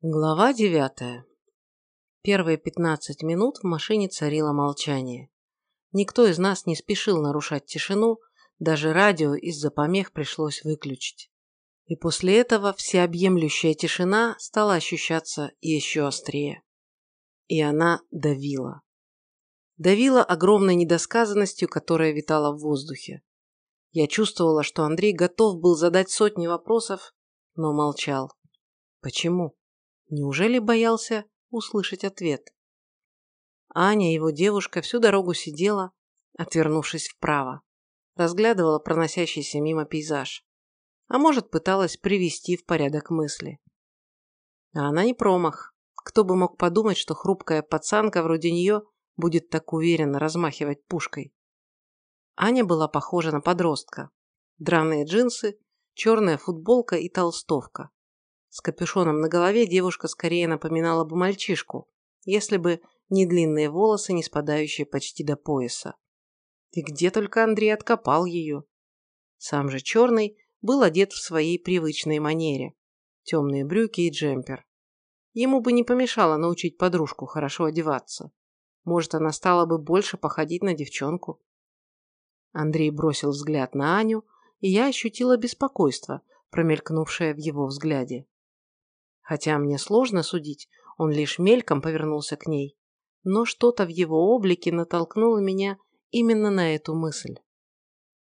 Глава девятая. Первые пятнадцать минут в машине царило молчание. Никто из нас не спешил нарушать тишину, даже радио из-за помех пришлось выключить. И после этого всеобъемлющая тишина стала ощущаться еще острее. И она давила. Давила огромной недосказанностью, которая витала в воздухе. Я чувствовала, что Андрей готов был задать сотни вопросов, но молчал. Почему? Неужели боялся услышать ответ? Аня, его девушка, всю дорогу сидела, отвернувшись вправо. Разглядывала проносящийся мимо пейзаж. А может, пыталась привести в порядок мысли. А она не промах. Кто бы мог подумать, что хрупкая пацанка вроде нее будет так уверенно размахивать пушкой. Аня была похожа на подростка. Драные джинсы, черная футболка и толстовка. С капюшоном на голове девушка скорее напоминала бы мальчишку, если бы не длинные волосы, не спадающие почти до пояса. И где только Андрей откопал ее. Сам же черный был одет в своей привычной манере. Темные брюки и джемпер. Ему бы не помешало научить подружку хорошо одеваться. Может, она стала бы больше походить на девчонку. Андрей бросил взгляд на Аню, и я ощутила беспокойство, промелькнувшее в его взгляде. Хотя мне сложно судить, он лишь мельком повернулся к ней. Но что-то в его облике натолкнуло меня именно на эту мысль.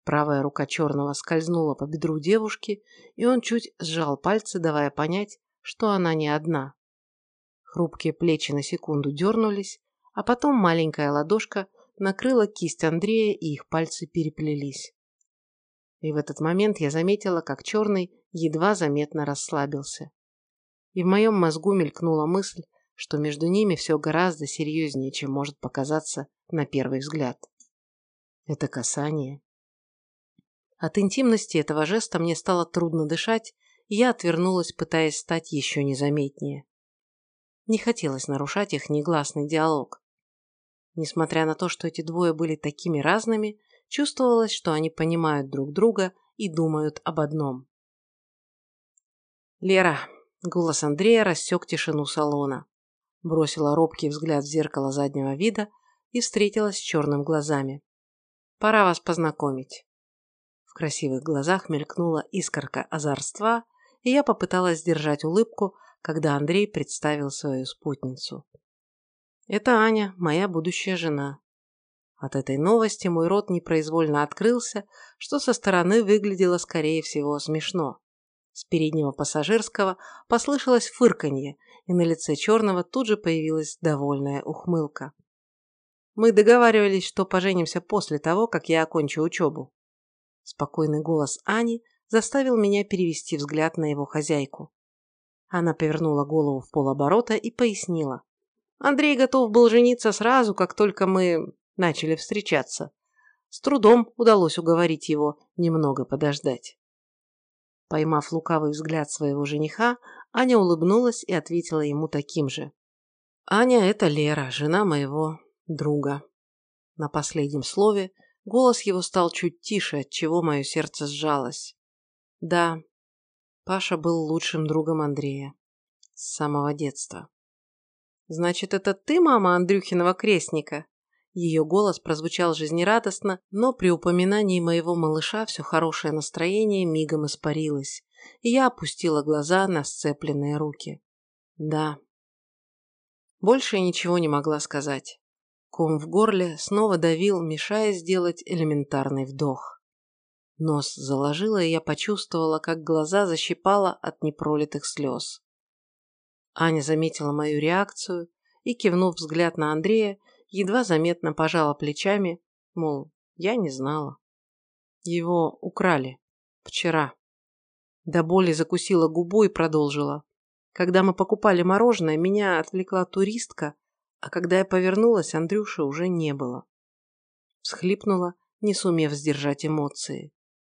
Правая рука черного скользнула по бедру девушки, и он чуть сжал пальцы, давая понять, что она не одна. Хрупкие плечи на секунду дернулись, а потом маленькая ладошка накрыла кисть Андрея, и их пальцы переплелись. И в этот момент я заметила, как черный едва заметно расслабился и в моем мозгу мелькнула мысль, что между ними все гораздо серьезнее, чем может показаться на первый взгляд. Это касание. От интимности этого жеста мне стало трудно дышать, и я отвернулась, пытаясь стать еще незаметнее. Не хотелось нарушать их негласный диалог. Несмотря на то, что эти двое были такими разными, чувствовалось, что они понимают друг друга и думают об одном. «Лера, Голос Андрея рассек тишину салона. Бросила робкий взгляд в зеркало заднего вида и встретилась с черным глазами. «Пора вас познакомить». В красивых глазах мелькнула искорка озорства, и я попыталась сдержать улыбку, когда Андрей представил свою спутницу. «Это Аня, моя будущая жена». От этой новости мой рот непроизвольно открылся, что со стороны выглядело, скорее всего, смешно. С переднего пассажирского послышалось фырканье, и на лице черного тут же появилась довольная ухмылка. «Мы договаривались, что поженимся после того, как я окончу учебу». Спокойный голос Ани заставил меня перевести взгляд на его хозяйку. Она повернула голову в полоборота и пояснила. Андрей готов был жениться сразу, как только мы начали встречаться. С трудом удалось уговорить его немного подождать. Поймав лукавый взгляд своего жениха, Аня улыбнулась и ответила ему таким же. «Аня – это Лера, жена моего друга». На последнем слове голос его стал чуть тише, от чего мое сердце сжалось. Да, Паша был лучшим другом Андрея. С самого детства. «Значит, это ты мама Андрюхиного крестника?» Ее голос прозвучал жизнерадостно, но при упоминании моего малыша все хорошее настроение мигом испарилось, и я опустила глаза на сцепленные руки. Да. Больше ничего не могла сказать. Ком в горле снова давил, мешая сделать элементарный вдох. Нос заложила, и я почувствовала, как глаза защипала от непролитых слез. Аня заметила мою реакцию и, кивнув взгляд на Андрея, едва заметно пожала плечами, мол, я не знала. Его украли. Вчера. До боли закусила губу и продолжила. Когда мы покупали мороженое, меня отвлекла туристка, а когда я повернулась, Андрюши уже не было. Всхлипнула, не сумев сдержать эмоции.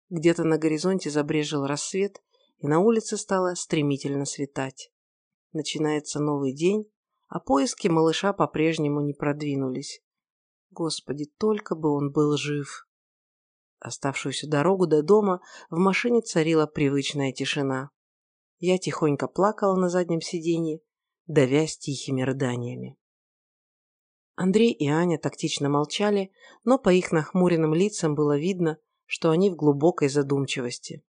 Где-то на горизонте забрежил рассвет, и на улице стало стремительно светать. Начинается новый день, а поиски малыша по-прежнему не продвинулись. Господи, только бы он был жив. Оставшуюся дорогу до дома в машине царила привычная тишина. Я тихонько плакала на заднем сиденье, давясь тихими рыданиями. Андрей и Аня тактично молчали, но по их нахмуренным лицам было видно, что они в глубокой задумчивости.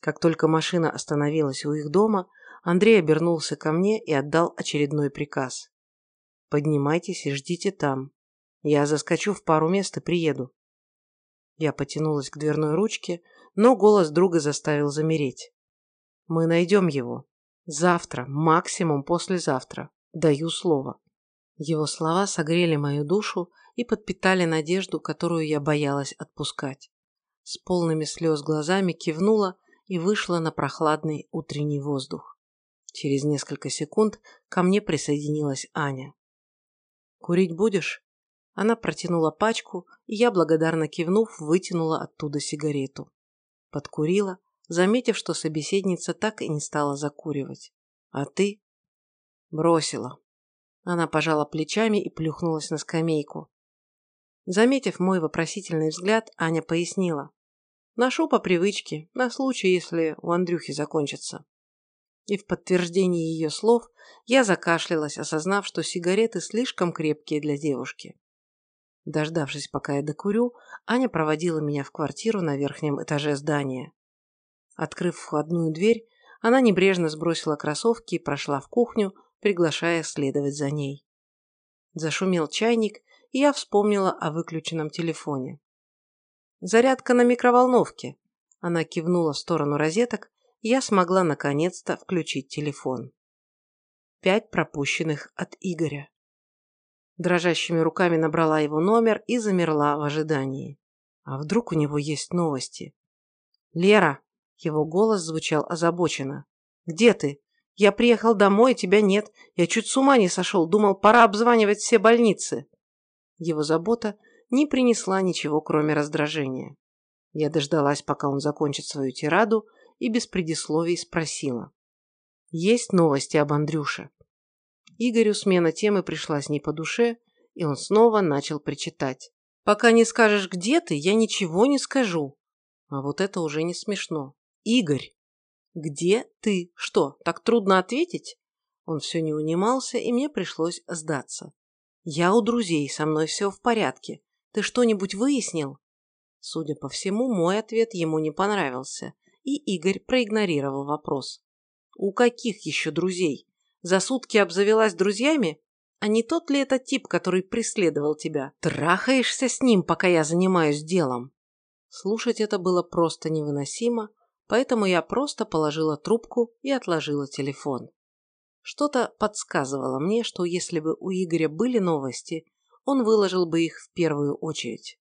Как только машина остановилась у их дома, Андрей обернулся ко мне и отдал очередной приказ. «Поднимайтесь и ждите там. Я заскочу в пару мест и приеду». Я потянулась к дверной ручке, но голос друга заставил замереть. «Мы найдем его. Завтра, максимум послезавтра. Даю слово». Его слова согрели мою душу и подпитали надежду, которую я боялась отпускать. С полными слез глазами кивнула и вышла на прохладный утренний воздух. Через несколько секунд ко мне присоединилась Аня. «Курить будешь?» Она протянула пачку, и я, благодарно кивнув, вытянула оттуда сигарету. Подкурила, заметив, что собеседница так и не стала закуривать. «А ты?» «Бросила». Она пожала плечами и плюхнулась на скамейку. Заметив мой вопросительный взгляд, Аня пояснила. Ношу по привычке, на случай, если у Андрюхи закончится. И в подтверждении ее слов я закашлялась, осознав, что сигареты слишком крепкие для девушки. Дождавшись, пока я докурю, Аня проводила меня в квартиру на верхнем этаже здания. Открыв входную дверь, она небрежно сбросила кроссовки и прошла в кухню, приглашая следовать за ней. Зашумел чайник, и я вспомнила о выключенном телефоне. Зарядка на микроволновке. Она кивнула в сторону розеток, я смогла наконец-то включить телефон. Пять пропущенных от Игоря. Дрожащими руками набрала его номер и замерла в ожидании. А вдруг у него есть новости? «Лера!» Его голос звучал озабоченно. «Где ты? Я приехал домой, тебя нет. Я чуть с ума не сошел, думал, пора обзванивать все больницы». Его забота не принесла ничего, кроме раздражения. Я дождалась, пока он закончит свою тираду, и без предисловий спросила. «Есть новости об Андрюше?» Игорю смена темы пришлась не по душе, и он снова начал причитать. «Пока не скажешь, где ты, я ничего не скажу». А вот это уже не смешно. «Игорь, где ты? Что, так трудно ответить?» Он все не унимался, и мне пришлось сдаться. «Я у друзей, со мной все в порядке. Ты что-нибудь выяснил?» Судя по всему, мой ответ ему не понравился, и Игорь проигнорировал вопрос. «У каких еще друзей? За сутки обзавелась друзьями? А не тот ли это тип, который преследовал тебя? Трахаешься с ним, пока я занимаюсь делом?» Слушать это было просто невыносимо, поэтому я просто положила трубку и отложила телефон. Что-то подсказывало мне, что если бы у Игоря были новости, он выложил бы их в первую очередь.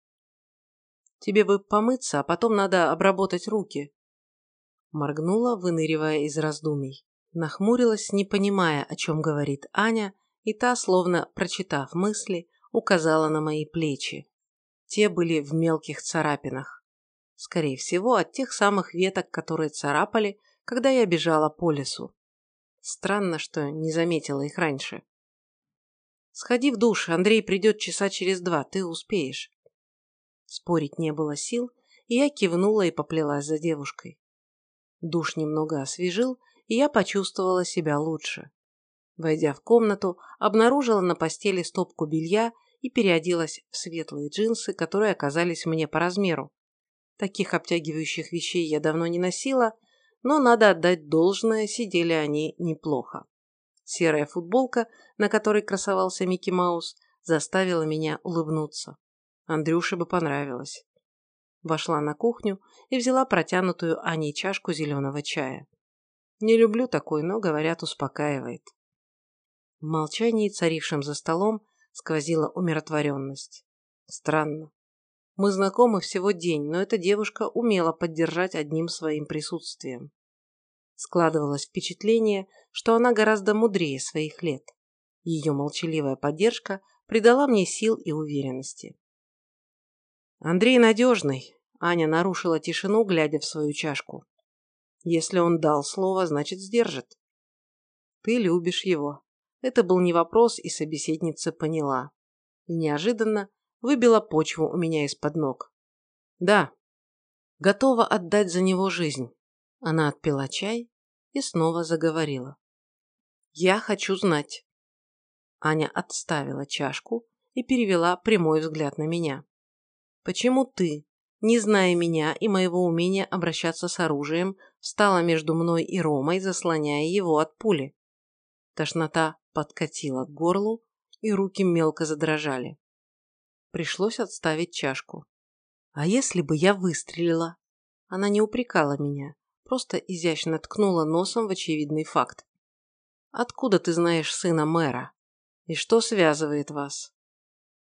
Тебе бы помыться, а потом надо обработать руки. Моргнула, выныривая из раздумий. Нахмурилась, не понимая, о чем говорит Аня, и та, словно прочитав мысли, указала на мои плечи. Те были в мелких царапинах. Скорее всего, от тех самых веток, которые царапали, когда я бежала по лесу. Странно, что не заметила их раньше. Сходи в душ, Андрей придет часа через два, ты успеешь. Спорить не было сил, и я кивнула и поплелась за девушкой. Душ немного освежил, и я почувствовала себя лучше. Войдя в комнату, обнаружила на постели стопку белья и переоделась в светлые джинсы, которые оказались мне по размеру. Таких обтягивающих вещей я давно не носила, но надо отдать должное, сидели они неплохо. Серая футболка, на которой красовался Микки Маус, заставила меня улыбнуться. Андрюше бы понравилось. Вошла на кухню и взяла протянутую Аней чашку зеленого чая. Не люблю такой, но, говорят, успокаивает. В молчании, царившем за столом, сквозила умиротворенность. Странно. Мы знакомы всего день, но эта девушка умела поддержать одним своим присутствием. Складывалось впечатление, что она гораздо мудрее своих лет. Ее молчаливая поддержка придала мне сил и уверенности. «Андрей надежный», – Аня нарушила тишину, глядя в свою чашку. «Если он дал слово, значит сдержит». «Ты любишь его». Это был не вопрос, и собеседница поняла. Неожиданно выбила почву у меня из-под ног. «Да, готова отдать за него жизнь. Она отпила чай и снова заговорила. «Я хочу знать». Аня отставила чашку и перевела прямой взгляд на меня. «Почему ты, не зная меня и моего умения обращаться с оружием, встала между мной и Ромой, заслоняя его от пули?» Тошнота подкатила к горлу, и руки мелко задрожали. Пришлось отставить чашку. «А если бы я выстрелила?» Она не упрекала меня, просто изящно ткнула носом в очевидный факт. «Откуда ты знаешь сына мэра? И что связывает вас?»